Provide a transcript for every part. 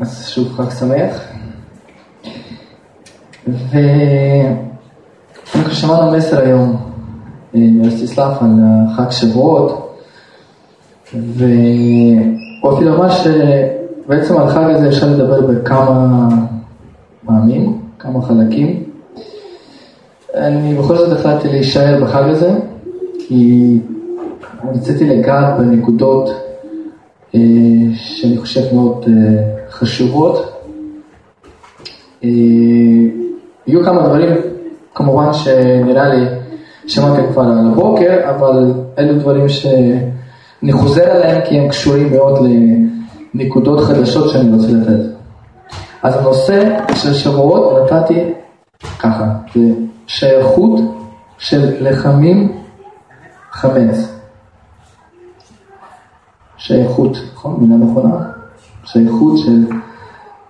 אז שוב חג שמח. ואנחנו שמענו מסר היום אה, מרסטיסלב על חג שבועות, והוא אפילו אמר שבעצם על החג הזה אפשר לדבר בכמה פעמים, כמה חלקים. אני בכל זאת החלטתי להישאר בחג הזה, כי רציתי לגעת בנקודות אה, שאני חושב מאוד אה, חשובות. אה, יהיו כמה דברים, כמובן שנראה לי שמעתם כבר על הבוקר, אבל אלו דברים שאני חוזר עליהם כי הם קשורים מאוד לנקודות חדשות שאני רוצה לתת. אז הנושא של שבועות נתתי ככה, זה שייכות של לחמים חמץ. שייכות, נכון? מילה נכונה? שייכות של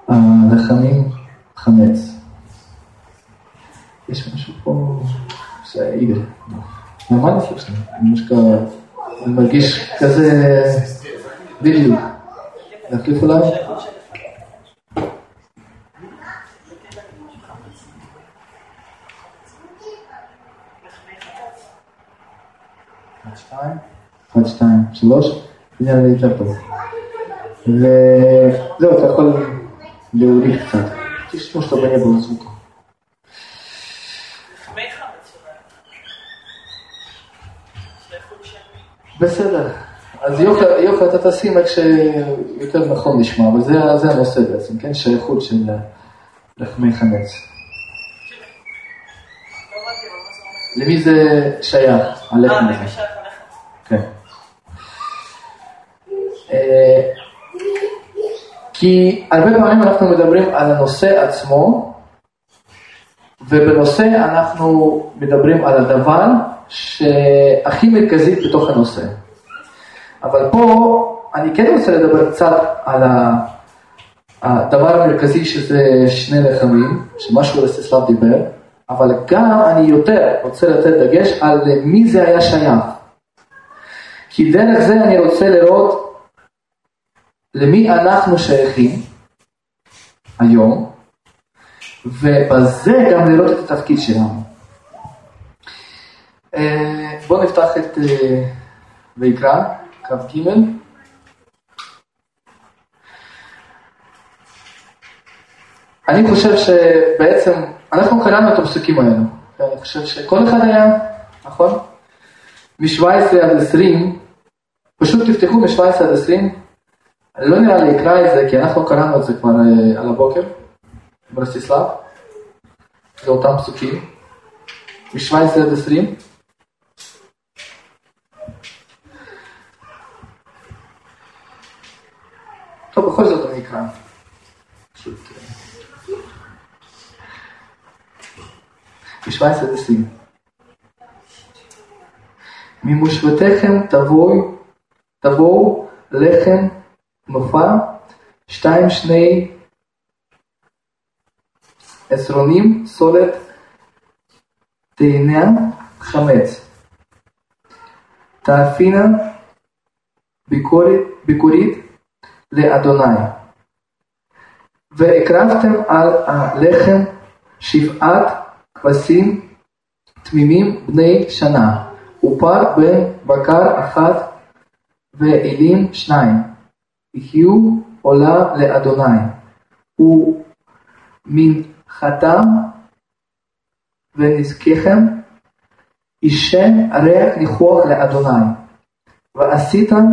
הלחמים חמץ. יש משהו פה, זה איגר. למדתי עכשיו, אני מרגיש כזה בדיוק. להחליף אולי? אחד, שתיים, שלוש, לי יותר טוב. וזהו, אתה יכול להוריד קצת. תשמעו שאתה בנה בזוק. בסדר. אז יופי, אתה תשים איך שיותר נכון נשמע, אבל זה הנושא בעצם, כן? שייכות של לחמי חמץ. למי זה שייך, הלחם הזה? כן. אה, כי הרבה פעמים אנחנו מדברים על הנושא עצמו, ובנושא אנחנו מדברים על הדבר שהכי מרכזי בתוך הנושא. אבל פה אני כן רוצה לדבר קצת על הדבר המרכזי שזה שני לחמים, שמשהו רסטסלב דיבר, אבל גם אני יותר רוצה לתת דגש על מי זה היה שייך. כי דרך זה אני רוצה לראות למי אנחנו שייכים היום, ובזה גם לראות את התפקיד שלנו. אה, בואו נפתח את אה, ויקרא, כ"ג. אני חושב שבעצם, אנחנו קראנו את הפסוקים האלו, ואני חושב שכל אחד היה, נכון? מ-17 עד 20, פשוט תפתחו מ-17 עד 20, לא נראה לי אקרא את זה, כי אנחנו קראנו את זה כבר אה, על הבוקר, ברסטיסלב, זה אותם פסוקים, מ-17 עד 20. טוב, בכל זאת אני אקרא. פשוט... מ-17 עד 20. ממושבתיכם תבואו, תבואו לחם מופע, שתיים שני עשרונים, סולת, תאנה, חמץ. תאפינה ביקורית, ביקורית לאדוני. והקרבתם על הלחם שבעת כבשים תמימים בני שנה. ופר בן בקר אחת ואלים שניים, יהיו עולה לאדוני, ומנחתם ונזקיכם אישה ריח ניחוח לאדוני, ועשיתם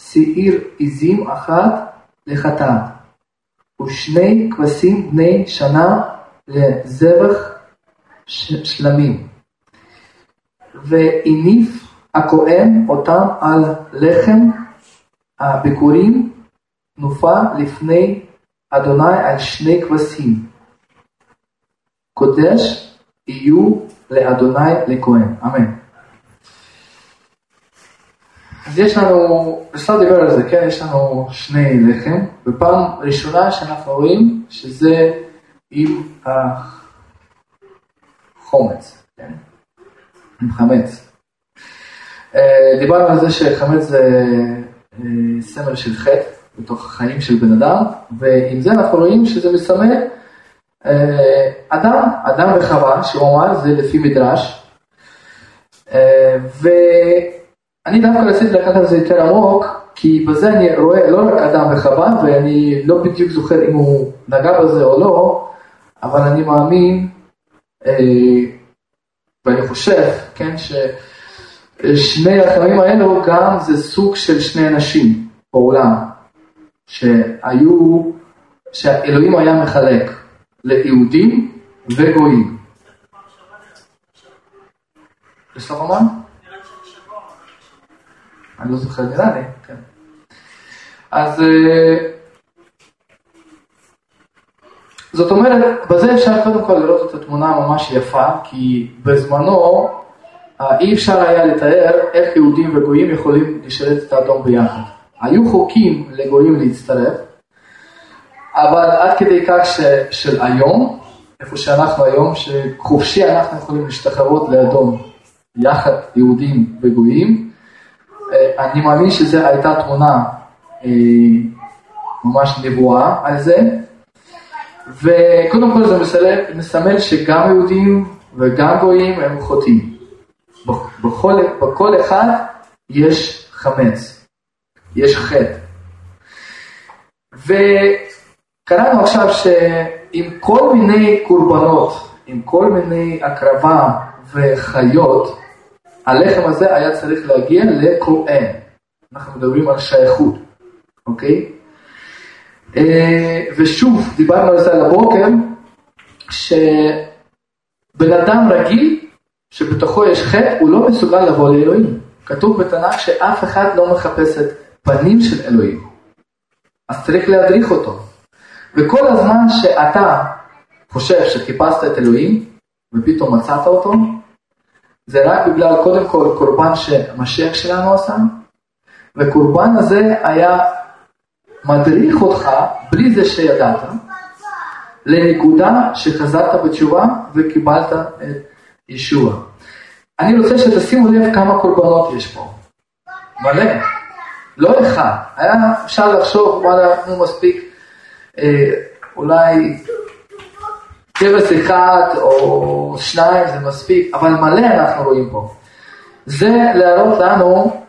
שעיר עזים אחת לחטאת, ושני כבשים בני שנה לזבח שלמים. והניף הכהן אותם על לחם הביקורים נופע לפני אדוני על שני כבשים. קודש יהיו לאדוני לכהן. אמן. אז יש לנו, אפשר לדבר על זה, כן? יש לנו שני לחם, ופעם ראשונה שאנחנו רואים שזה עם החומץ, כן? עם חמץ. אה, דיברנו על זה שחמץ זה סמל של חטא, בתוך החיים של בן אדם, ועם זה אנחנו רואים שזה מסמל אה, אדם, אדם וחווה, שהוא אמר, זה לפי מדרש. אה, ואני דווקא רציתי לקחת את זה יותר עמוק, כי בזה אני רואה לא רק אדם וחווה, ואני לא בדיוק זוכר אם הוא נגע בזה או לא, אבל אני מאמין, אה, ואני חושב, כן, ששני החיים האלו גם זה סוג של שני אנשים בעולם, שהיו, שהאלוהים היה מחלק. ליהודים וגויים. יש לך אומן? אני לא זוכר, נראה לי, כן. אז אה, זאת אומרת, בזה אפשר קודם כל לראות את התמונה הממש יפה, כי בזמנו אי אפשר היה לתאר איך יהודים וגויים יכולים לשרת את האדום ביחד. היו חוקים לגויים להצטרף, אבל עד כדי כך ש, של היום, איפה שאנחנו היום, שחופשי אנחנו יכולים להשתחוות לאדום, יחד יהודים וגויים, אה, אני מאמין שזו הייתה תמונה אה, ממש נבואה על זה, וקודם כל זה מסמל שגם יהודים וגם גויים הם חוטאים. בכל, בכל אחד יש חמץ, יש חטא. קראנו עכשיו שעם כל מיני קורבנות, עם כל מיני הקרבה וחיות, הלחם הזה היה צריך להגיע לכהן. אנחנו מדברים על שייכות, אוקיי? אה, ושוב, דיברנו על זה על הבוקר, שבן אדם רגיל, שבתוכו יש חטא, הוא לא מסוגל לבוא לאלוהים. כתוב בתנ"ך שאף אחד לא מחפש את פנים של אלוהים. אז צריך להדריך אותו. וכל הזמן שאתה חושב שחיפשת את אלוהים, ופתאום מצאת אותו, זה רק בגלל קודם כל קורבן שמשיח שלנו עשה, וקורבן הזה היה מדריך אותך, בלי זה שידעת, לנקודה שחזרת בתשובה וקיבלת את ישוע. אני רוצה שתשימו לב כמה קורבנות יש פה. מלא. לא אחד. היה אפשר לחשוב, וואלה, נו מספיק אה, אולי כבש אחד או שניים זה מספיק, אבל מלא אנחנו רואים פה. זה להראות לנו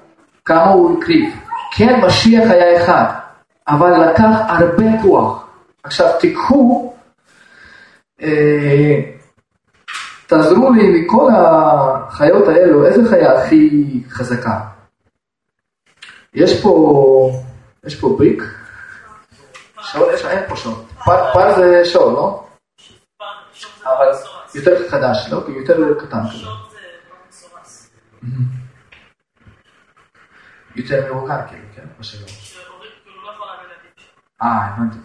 כמה הוא הקריב. כן, משיח היה אחד, אבל לקח הרבה כוח. עכשיו תיקחו, אה, תעזרו לי מכל החיות האלו, איזה חיה הכי חזקה? יש פה, יש פה בריק? שאול יש, אין פה שאול. פר זה שאול, לא? אבל יותר חדש, לא? כי יותר קטן כזה. יותר מאורגן, כאילו, כן? מה שלא. אה, הבנתי.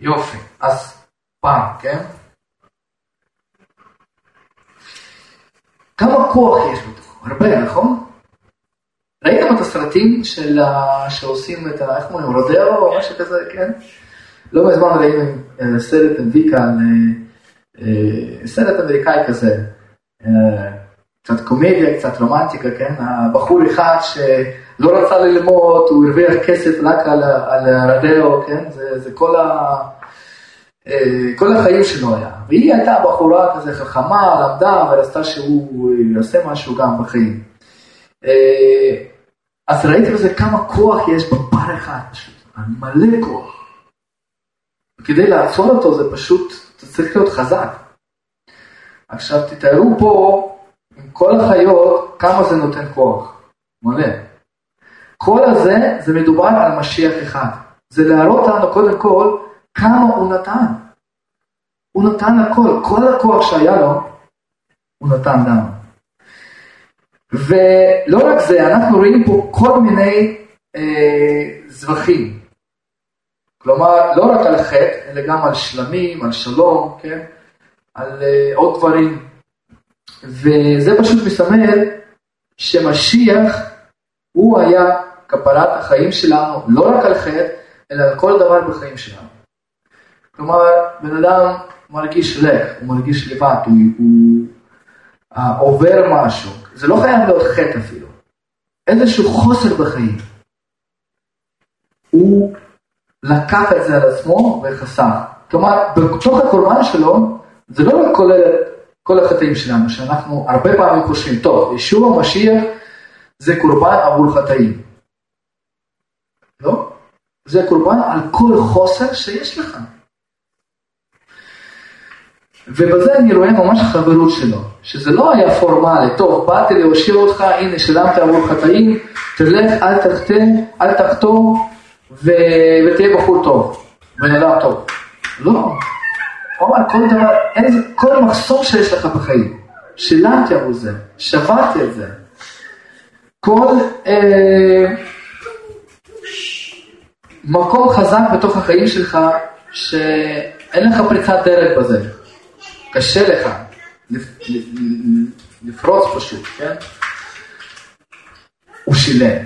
יופי, אז פעם, כן? כמה כוח יש בתוכו? הרבה, נכון? ראיתם את הסרטים של שעושים את ה... איך אומרים? רודאו או משהו כזה, כן? לא מזמן ראינו אה, סרט ויקה, אה, אה, סרט אמריקאי כזה, קצת קומדיה, קצת רומנטיקה, כן? הבחור אחד שלא רצה ללמוד, הוא הרוויח כסף רק על, על הרדיו, כן? זה, זה כל, ה, כל החיים שלו היה. והיא הייתה בחורה כזה חכמה, למדה ורצתה שהוא יעשה משהו גם בחיים. אז ראיתי בזה כמה כוח יש בפר אחד פשוט, מלא כוח. כדי לעצור אותו זה פשוט, אתה צריך להיות חזק. עכשיו תתארו פה עם כל החיות כמה זה נותן כוח, מלא. כל הזה זה מדובר על משיח אחד. זה להראות לנו קודם כל כמה הוא נתן. הוא נתן הכל, כל הכוח שהיה לו, הוא נתן לנו. ולא רק זה, אנחנו רואים פה כל מיני אה, זבחים. כלומר, לא רק על חטא, אלא גם על שלמים, על שלום, כן? על אה, עוד דברים. וזה פשוט מסמל שמשיח הוא היה כפרת החיים שלנו, לא רק על חטא, אלא על כל דבר בחיים שלנו. כלומר, בן אדם מרגיש לך, הוא מרגיש לבד, הוא, הוא uh, עובר משהו, זה לא חייב להיות חטא אפילו, איזשהו חוסר בחיים. הוא לקח את זה על עצמו וחסך. כלומר, בתוך הקורבן שלו, זה לא כולל כל החטאים שלנו, שאנחנו הרבה פעמים חושבים, טוב, ישוע המשיח זה קורבן עבור חטאים. לא? זה קורבן על כל חוסר שיש לך. ובזה אני רואה ממש חברות שלו, שזה לא היה פורמלי, טוב, באתי להושיע אותך, הנה שילמת עבור חטאים, תלך, אל תחטא, אל תחטוא, ו... ותהיה בחור טוב, אדם טוב. לא, הוא אמר כל דבר, אין, כל מחסום שיש לך בחיים, שילמתי עבור זה, שברתי את זה. כל אה, מקום חזק בתוך החיים שלך, שאין לך פריצת דרך בזה. קשה לך לפרוץ פשוט, כן? הוא שילם.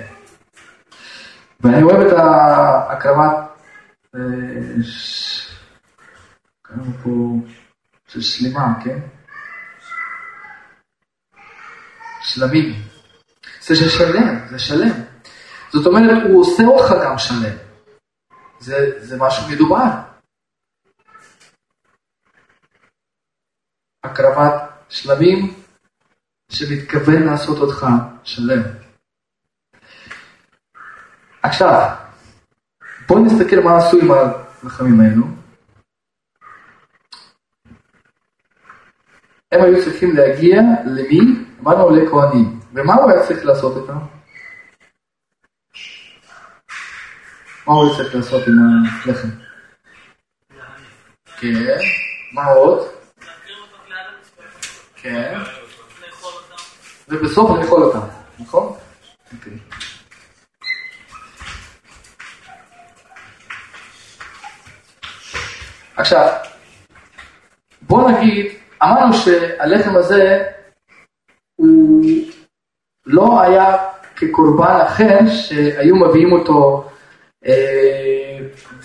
ואני אוהב את ההקרבת, קראנו פה, של שלמה, כן? שלמים. זה שלם, זה שלם. זאת אומרת, הוא עושה אותך גם שלם. זה, זה משהו מדובר. הקרבת שלבים שמתכוון לעשות אותך שלם. עכשיו, בואו נסתכל מה עשו עם הלחמים האלו. הם היו צריכים להגיע למי? אמרנו לכהנים. ומה הוא היה צריך לעשות איתם? מה הוא היה צריך לעשות עם הלחם? כן, מה עוד? כן. ובסוף לאכול אותם, נכון? אוקיי. עכשיו, בוא נגיד, אמרנו שהלחם הזה הוא לא היה כקורבן אחר שהיו מביאים אותו אה,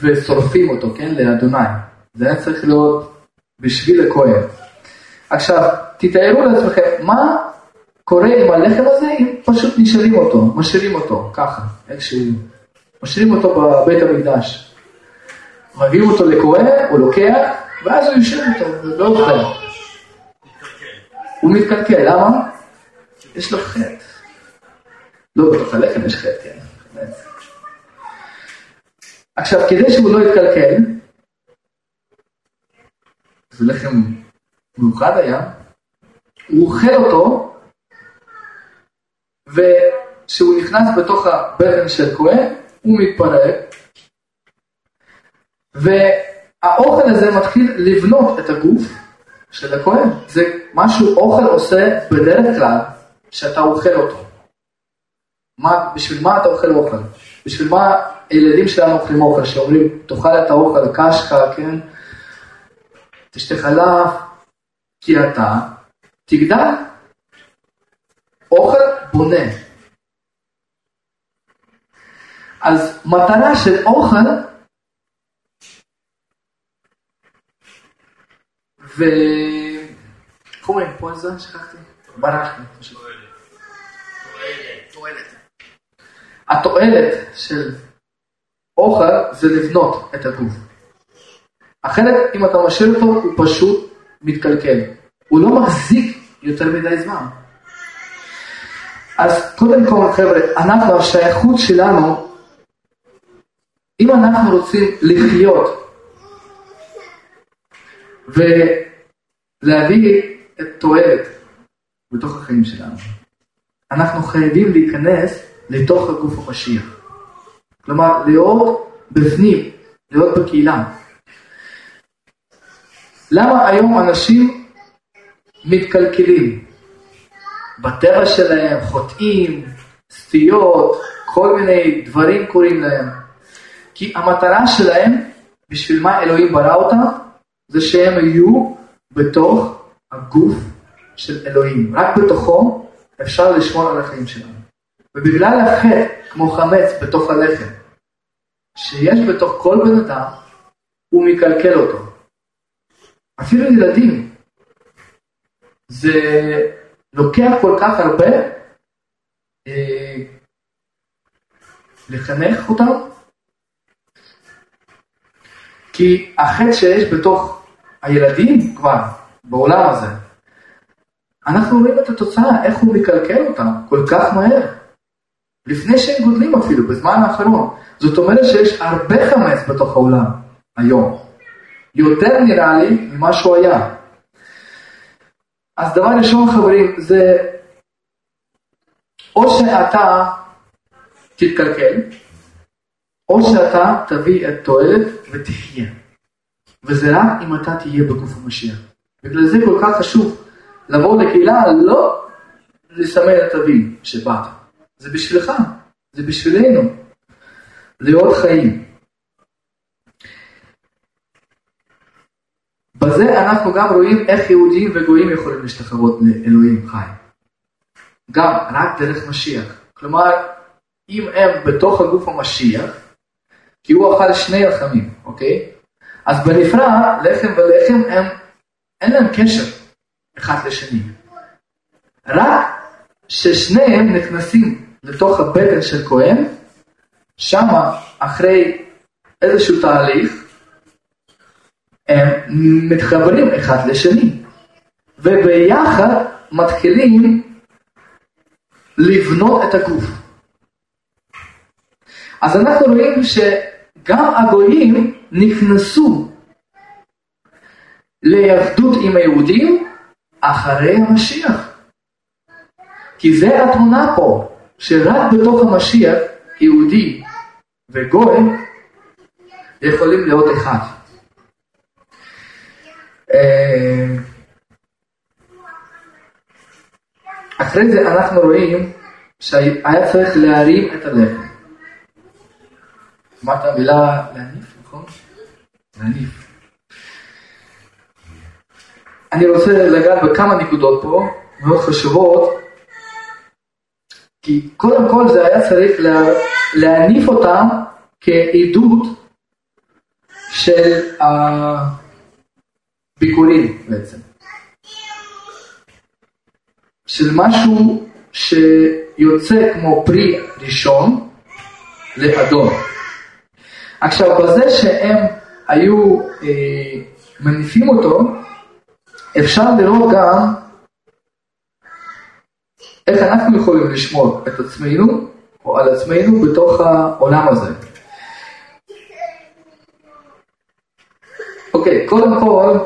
ושורפים אותו, כן, לאדוני. זה היה צריך להיות בשביל הכהן. עכשיו, תתארו לעצמכם, מה קורה עם הלחם הזה אם פשוט נשארים אותו, משאירים אותו, ככה, איכשהו, משאירים אותו בבית המקדש. מביאים אותו לכהן, הוא לוקח, ואז הוא יושב איתו, ולא אוכל. הוא מתקלקל, למה? יש לו חטא. לא, בתוך הלחם יש חטא, כן. עכשיו, כדי שהוא לא יתקלקל, זה לחם מיוחד היה, הוא אוכל אותו, וכשהוא נכנס בתוך הבטן של כהן, הוא מתפרק, והאוכל הזה מתחיל לבנות את הגוף של הכהן. זה מה שהוא אוכל עושה בדרך כלל, שאתה אוכל אותו. מה, בשביל מה אתה אוכל אוכל? בשביל מה הילדים שלנו אוכלים אוכל, שאומרים, תאכל את האוכל, קשקה, כן? תשתה חלב, כי אתה תגדל. אוכל בונה. אז מטרה של אוכל, ו... איך אומרים פה? שכחתי. ברחתי. התועלת של אוכל זה לבנות את הגוף. אחרת אם אתה משאיר אותו הוא פשוט מתקלקל. הוא לא מחזיק יותר מדי זמן. אז קודם כל חבר'ה, אנחנו, השייכות שלנו, אם אנחנו רוצים לחיות ולהביא את תועלת בתוך החיים שלנו, אנחנו חייבים להיכנס לתוך הגוף המשיח. כלומר, להיות בפנים, להיות בקהילה. למה היום אנשים מתקלקלים? בטבע שלהם, חוטאים, סטיות, כל מיני דברים קורים להם. כי המטרה שלהם, בשביל מה אלוהים ברא אותם, זה שהם יהיו בתוך הגוף של אלוהים. רק בתוכו אפשר לשמור על החיים שלנו. ובגלל החטא, כמו חמץ בתוך הלחם, שיש בתוך כל בן אדם, הוא מקלקל אותו. אפילו ילדים. זה לוקח כל כך הרבה אה, לחנך אותם כי החטא שיש בתוך הילדים כבר, בעולם הזה, אנחנו רואים את התוצאה, איך הוא מקלקל אותם כל כך מהר. לפני שהם גודלים אפילו, בזמן האחרון. זאת אומרת שיש הרבה חמץ בתוך העולם היום. יותר נראה לי ממה שהוא היה. אז דבר ראשון חברים, זה או שאתה תתקלקל, או שאתה תביא את תועלת ותחיה. וזה רק אם אתה תהיה בגוף המשיח. בגלל זה כל כך חשוב לבוא לקהילה, לא לסמן את אביב שבאת. זה בשבילך, זה בשבילנו. להיות חיים. בזה אנחנו גם רואים איך יהודים וגויים יכולים להשתחוות לאלוהים חי. גם רק דרך משיח. כלומר, אם הם בתוך הגוף המשיח, כי הוא אכל שני לחמים, אוקיי? אז בנפרד, לחם ולחם, הם, אין להם קשר אחד לשני. רק ששניהם נכנסים לתוך הבטן של כהן, שמה אחרי איזשהו תהליך, הם מתחברים אחד לשני, וביחד מתחילים לבנות את הגוף. אז אנחנו רואים שגם הגויים נכנסו ליהדות עם היהודים אחרי המשיח. כי זה התמונה פה, שרק בתוך המשיח יהודי וגוי יכולים להיות אחד. אה, אחרי זה אנחנו רואים שהיה צריך להרים את הלחם. אמרת המילה להניף, נכון? להניף. אני רוצה לגעת בכמה נקודות פה, מאוד חשובות, כי קודם כל זה היה צריך לה, להניף אותם כעדות של הביקורים בעצם. של משהו שיוצא כמו פרי ראשון לאדום. עכשיו, בזה שהם היו אה, מניפים אותו, אפשר לראות גם איך אנחנו יכולים לשמור את עצמנו או על עצמנו בתוך העולם הזה. אוקיי, קודם כל,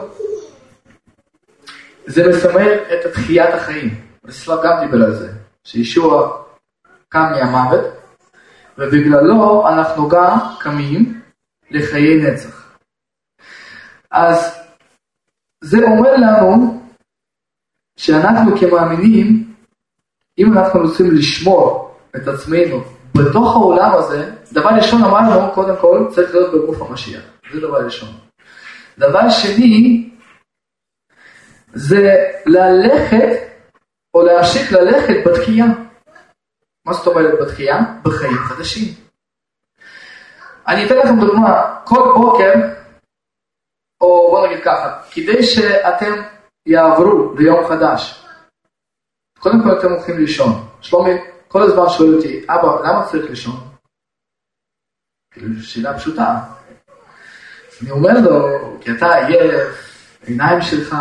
זה מסמל את תחיית החיים. רסלב גם דיבר על זה, שישוע קם מהמוות, ובגללו אנחנו גם קמים לחיי נצח. אז זה אומר לנו שאנחנו כמאמינים, אם אנחנו רוצים לשמור את עצמנו בתוך העולם הזה, דבר ראשון אמרנו, קודם כל, צריך להיות בגוף המשיח. זה דבר ראשון. דבר שני, זה ללכת או להמשיך ללכת בתקיעה. מה זאת אומרת בתקיעה? בחיים חדשים. אני אתן לכם דוגמה, כל בוקר, או בוא נגיד ככה, כדי שאתם יעברו ליום חדש, קודם כל אתם הולכים לישון. שלומי כל הזמן שואל אותי, אבא, למה צריך לישון? כאילו, שאלה פשוטה. אני אומר לו, כי אתה עייף, העיניים שלך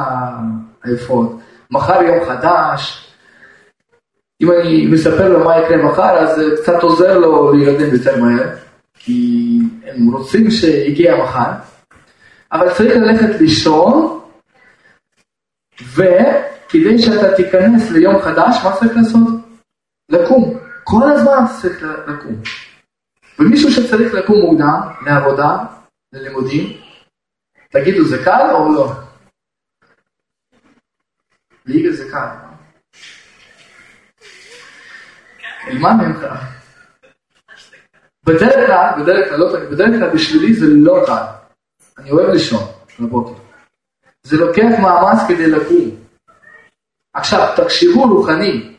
עייפות, מחר יום חדש, אם אני מספר לו מה יקרה מחר, אז קצת עוזר לו להירדם יותר מהר, כי הם רוצים שיגיע מחר, אבל צריך ללכת לישון, וכדי שאתה תיכנס ליום חדש, מה צריך לעשות? לקום. כל הזמן צריך לקום. ומישהו שצריך לקום מוקדם, לעבודה, ללימודים, תגידו, זה קל או לא? ליגה זה קל. אלמד ממך. בדרך כלל, בדרך כלל, לא בדרך כלל בשבילי זה לא קל. אני אוהב לישון בבוקר. זה לוקח מאמץ כדי לקום. עכשיו, תקשיבו רוחני,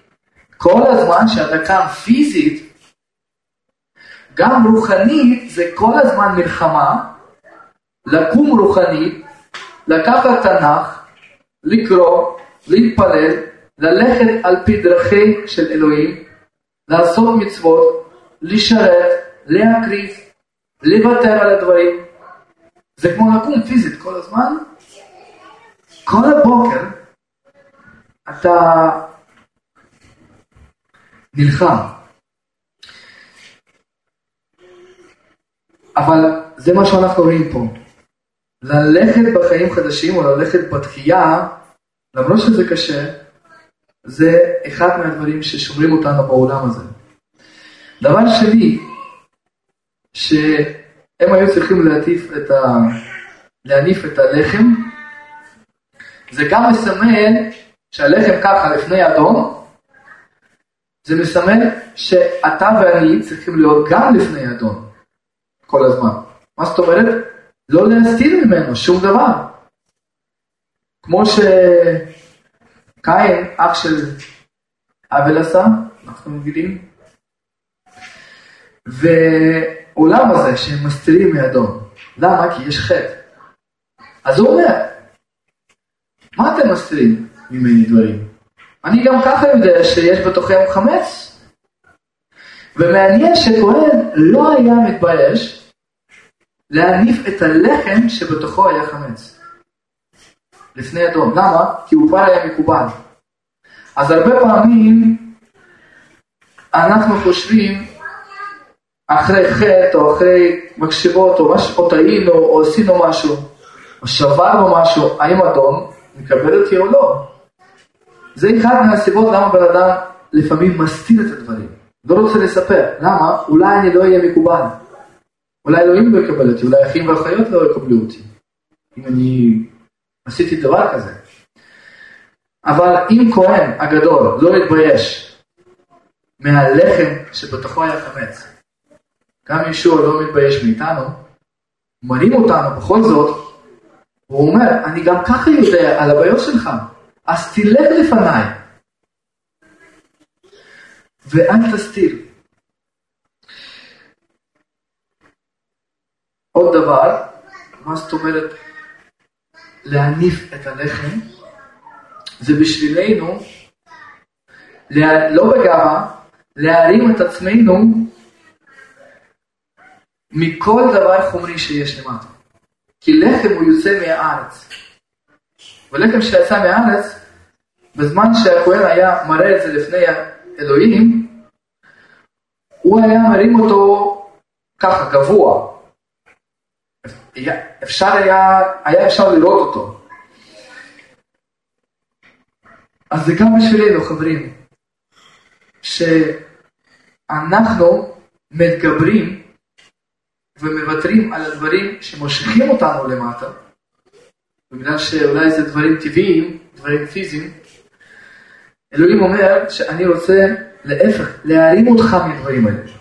כל הזמן שאתה קם פיזית, גם רוחנית זה כל הזמן מלחמה, לקום רוחנית, לקחת תנ"ך, לקרוא, להתפלל, ללכת על פי דרכי של אלוהים, לעשות מצוות, לשרת, להקריב, לוותר על הדברים. זה כמו לקום פיזית כל הזמן. כל הבוקר אתה נלחם. אבל זה מה שאנחנו רואים פה. ללכת בחיים חדשים או ללכת בתחייה, למרות שזה קשה, זה אחד מהדברים ששומרים אותנו בעולם הזה. דבר שני, שהם היו צריכים להטיף את ה... להניף את הלחם, זה גם מסמל שהלחם ככה לפני אדון, זה מסמל שאתה ואני צריכים להיות גם לפני אדון כל הזמן. מה זאת אומרת? לא להסתיר ממנו שום דבר. כמו שקין, אח של אבל עשה, אנחנו מבינים, ועולם הזה שהם מסתירים מאדון. למה? כי יש חטא. אז הוא אומר, מה אתם מסתירים ממני דברים? אני גם ככה יודע שיש בתוכם חמץ. ומעניין שכהן לא היה מתבייש להניף את הלחם שבתוכו היה חמץ. לפני אדון. למה? כי הוא כבר היה מקובל. אז הרבה פעמים אנחנו חושבים אחרי חטא או אחרי מקשיבות או, מש... או טעינו או עשינו משהו או שברנו משהו, האם אדון מקבל אותי או לא? זה אחד מהסיבות למה בן אדם לפעמים מסתיר את הדברים. לא רוצה לספר. למה? אולי אני לא אהיה מקובל. אולי אלוהים לא יקבל אותי, אולי אחים ואחיות לא יקבלו אותי. אם אני עשיתי דבר כזה. אבל אם כהן הגדול לא מתבייש מהלחם שבתוכו היה חמץ, גם ישוע לא מתבייש מאיתנו, מראים אותנו בכל זאת, הוא אומר, אני גם ככה יודע על הבעיות שלך, אז תלך לפניי, ואל תסתיר. עוד דבר, מה זאת אומרת להניף את הלחם? זה בשבילנו, לא בגאווה, להרים את עצמנו מכל דבר חומרי שיש למטה. כי לחם הוא יוצא מהארץ. ולחם שיצא מהארץ, בזמן שהכהן היה מראה את זה לפני אלוהים, הוא היה מרים אותו ככה, גבוה. אפשר היה, היה אפשר לראות אותו. אז זה גם בשבילנו, חברים, שאנחנו מתגברים ומוותרים על הדברים שמושכים אותנו למטה, בגלל שאולי זה דברים טבעיים, דברים פיזיים, אלוהים אומר שאני רוצה להפך, להרים אותך מדברים האלה.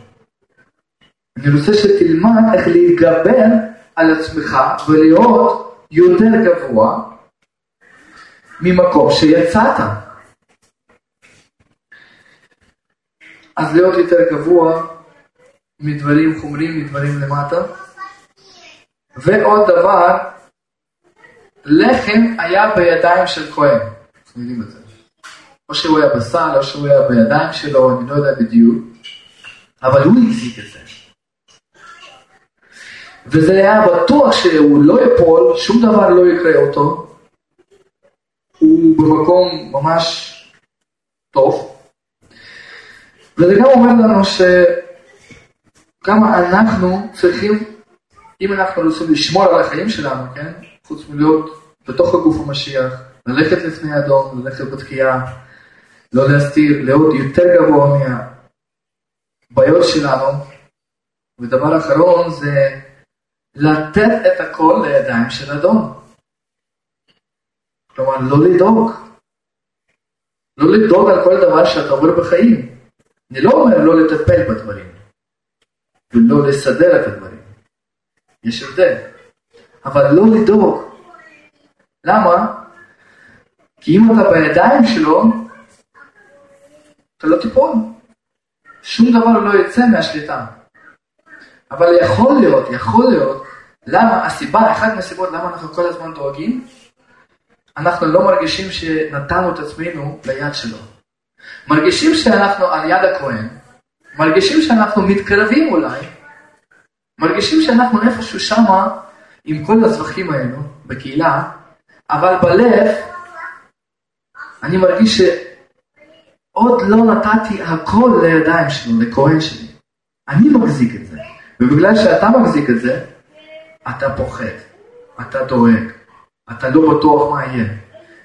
אני רוצה שתלמד איך להתגבר על עצמך ולהיות יותר גבוה ממקום שיצאת. אז להיות יותר גבוה מדברים חומרים, מדברים למטה. ועוד דבר, לחם היה בידיים של כהן. אנחנו יודעים את זה. או שהוא היה בסל, או שהוא היה בידיים שלו, אני לא יודע בדיוק. אבל הוא החזיק את זה. וזה היה בטוח שהוא לא יפול, שום דבר לא יקרה אותו. הוא במקום ממש טוב. וזה גם אומר לנו שכמה אנחנו צריכים, אם אנחנו רוצים לשמור על החיים שלנו, כן? חוץ מלהיות בתוך הגוף המשיח, ללכת לפני אדום, ללכת בתקיעה, לא להסתיר, להיות יותר גבוה מהבעיות שלנו. ודבר אחרון זה לתת את הכל לידיים של אדון. כלומר, לא לדאוג. לא לדאוג על כל דבר שאתה עובר בחיים. אני לא אומר לא לטפל בדברים, ולא לסדר את הדברים. יש הבדל. אבל לא לדאוג. למה? כי אם אתה בידיים שלו, אתה לא תיפול. שום דבר לא יצא מהשליטה. אבל יכול להיות, יכול להיות, למה, הסיבה, אחת מהסיבות למה אנחנו כל הזמן דואגים, אנחנו לא מרגישים שנתנו את עצמנו ליד שלו. מרגישים שאנחנו על יד הכהן, מרגישים שאנחנו מתקרבים אולי, מרגישים שאנחנו איפשהו שמה עם כל הזבחים האלו בקהילה, אבל בלב אני מרגיש שעוד לא נתתי הכל לידיים שלו, לכהן שלי. אני מחזיק את זה, ובגלל שאתה מחזיק את זה, אתה פוחד, אתה דואג, אתה לא בטוח מה יהיה,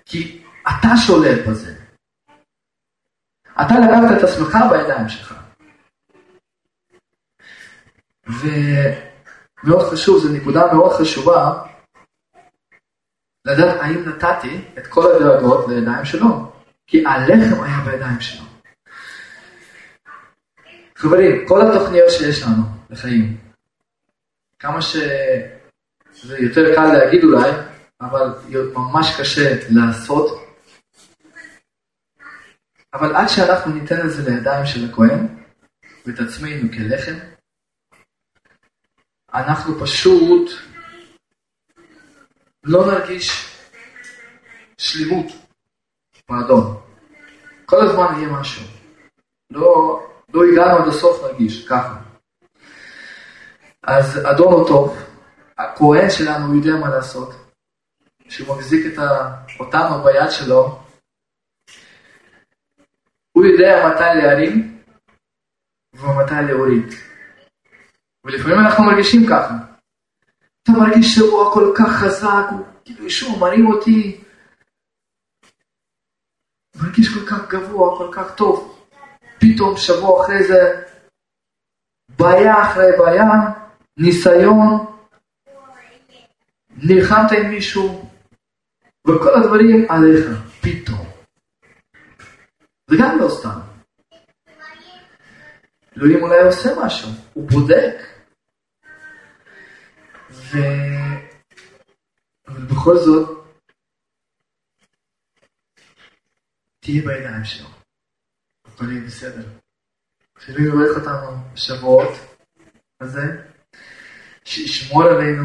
כי אתה שולט בזה. אתה לקחת את עצמך בידיים שלך. ומאוד חשוב, זו נקודה מאוד חשובה, לדעת האם נתתי את כל הדאגות לידיים שלו, כי הלחם היה בידיים שלו. חברים, כל התוכניות שיש לנו לחיים, כמה שזה יותר קל להגיד אולי, אבל ממש קשה לעשות, אבל עד שאנחנו ניתן את זה לידיים של הכהן, ואת עצמנו כלחם, אנחנו פשוט לא נרגיש שלימות באדון. כל הזמן יהיה משהו. לא, לא הגענו עד הסוף נרגיש, ככה. אז אדון הוא טוב, הכהן שלנו יודע מה לעשות, שהוא מחזיק את אותנו ביד שלו, הוא יודע מתי להרים ומתי להוריד. ולפעמים אנחנו מרגישים ככה. אתה מרגיש שהוא כל כך חזק, הוא כאילו ישוב מרים אותי. מרגיש כל כך גבוה, כל כך טוב. פתאום שבוע אחרי זה, בעיה אחרי בעיה, ניסיון, נלחמת עם מישהו, וכל הדברים עליך, פתאום. זה גם לא סתם. אלוהים אולי עושה משהו, הוא בודק. ו... אבל בכל זאת, תהיה בידיים שלו. הכל יהיה בסדר. שאלוהים יברך אותנו בשבועות הזה, שישמור עלינו,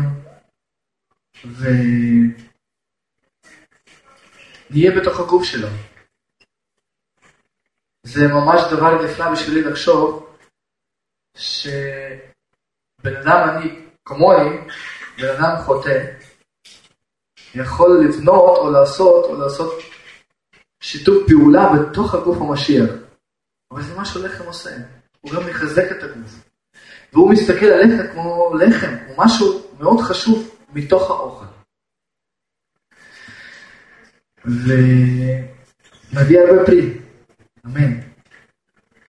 ונהיה בתוך הגוף שלו. זה ממש דבר נפלא בשבילי לחשוב שבן אדם אני, כמוני, בן אדם חוטא, יכול לבנות או לעשות או לעשות שיתוף פעולה בתוך הגוף המשיח. אבל זה מה שלחם עושה, הוא גם מחזק את הגוף. והוא מסתכל עליך כמו לחם, כמו משהו מאוד חשוב מתוך האוכל. ונביא הרבה פרי, אמן.